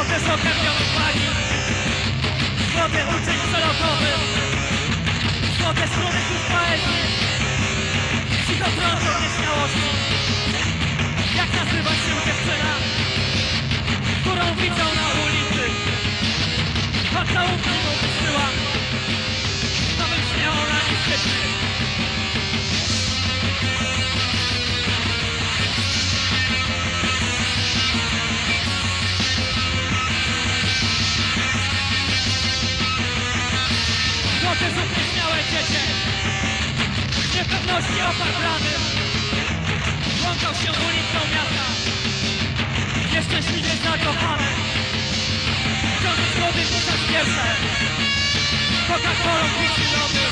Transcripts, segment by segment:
Wody zakrępionych pani Wody uczeń przelotowych Wody strunek już poezji. Psychotrążą nieśmiałości. Jak nazywać się dziewczyna Którą widzą na ulicy? Od całówki Złote zup nieśmiałe dziecię niepewności opatrany Łąkał się ulicą miasta. Nieszczęśliwie zakochany Ciągnąć młody pisać wiersze Coca-Colą lody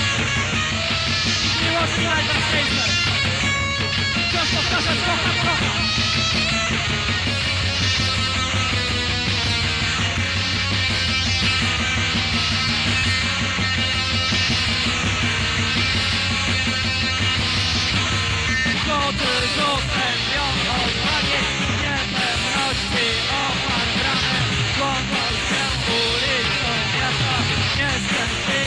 Ich miłości najważniejsze Młody żółtem ją odpadnie Niebem rości opat bramę Głową się Jestem